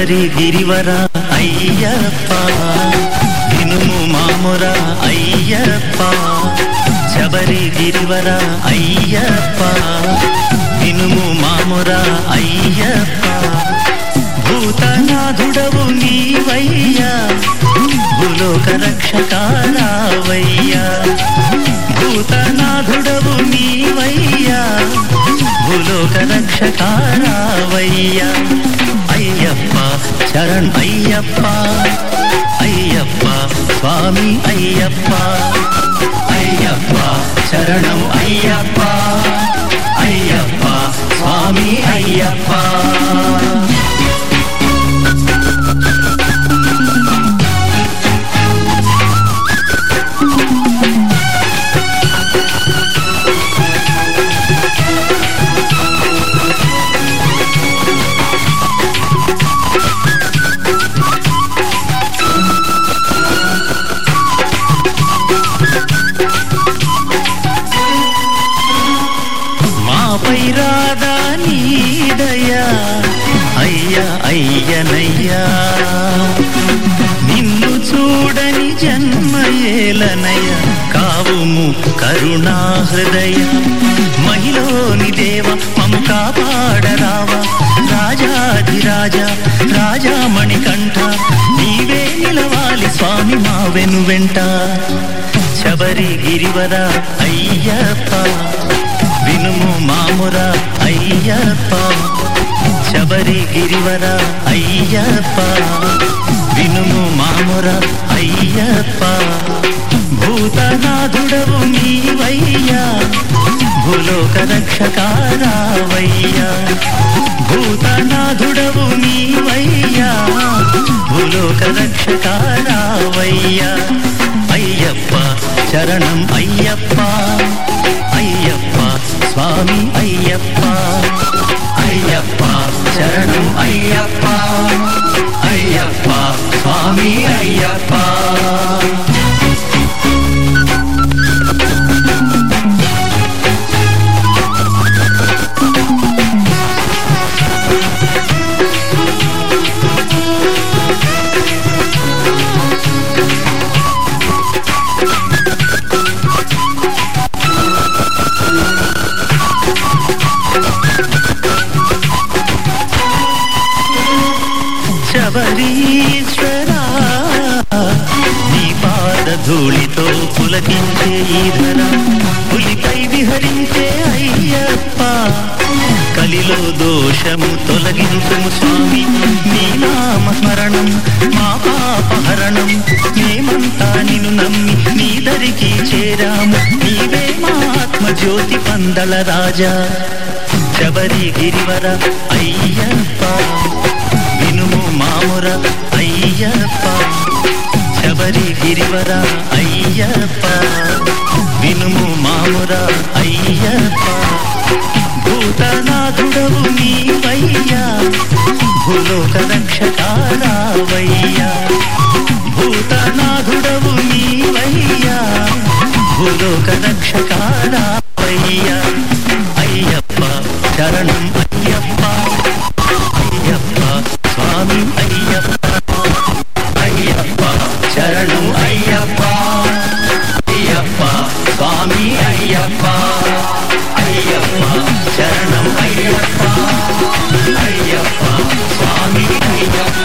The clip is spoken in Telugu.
శబరి గిరివర అయ్యప్ప. వినుము మాముర అయ్యప్ప. శబరి గిరివర అయ్యప్ప. వినుము మాముర అయ్యప్ప. భూతనాథుడవు నీవయ్యా. భూలోక రక్షకారావయ్యా. భూతనాథుడవు నీవయ్యా. భూలోక రక్షకారావయ్యా. శరణ్ అయ్యప్ప అయ్యప్ప స్వామి అయ్యప్ప అయ్యప్ప శరణం అయ్యప్ప నీదయా అయ్యా అయ్యనయ్యా. నిన్ను చూడని జన్మయేలనయ్య కావుము కరుణా హృదయ. మహిలోని దేవ మము కాపాడరావా. రాజాధిరాజా రాజామణి కంఠ నీవే నిలవాలి స్వామి మా వెను వెంట శబరి గిరివర అయ్యప్ప. వినుము మాముర అయ్యప్ప శబరి గిరివర అయ్యప్ప. వినుము మాముర అయ్యప్ప భూతనాథుడవు నీవయ్యా. భూలోక రక్షకారావయ్యా. భూతనాథుడవు నీవయ్యా. భూలోక రక్షకారావయ్యా. అయ్యప్ప శరణం అయ్యప్ప అయ్యప్ప. స్వామి అయ్యప్ప అయ్యప్ప శరణం అయ్యప్ప అయ్యప్ప స్వామి అయ్యప్ప Thank you. శబరీశ్వరా నీ పాద ధూళితో పులకించే ఈ ధర పులిపై విహరించే అయ్యప్ప. కలిలో దోషము తొలగించు స్వామి నీ నామ మా పాపహరణం. మేమంతా నిన్ను నమ్మి నీ దరికి చేరాము. నీవే మా ఆత్మ జ్యోతి పందల రాజా. శబరి గిరివర అయ్యప్ప. రాముర అయ్యప్ప శబరి గిరివర అయ్యప్ప వినుము మాముర అయ్యప్ప. భూతనాథుడవు నీవయ్యా భూలోక రక్షకారావయ్యా. భూతనాథుడవు నీవయ్యా భూలోక రక్షకారావయ్యా. అయ్యప్ప శరణం అయ్యప్ప. అయ్యప్ప శరణం అయ్యప్ప అయ్యప్ప స్వామి అయ్యప్ప.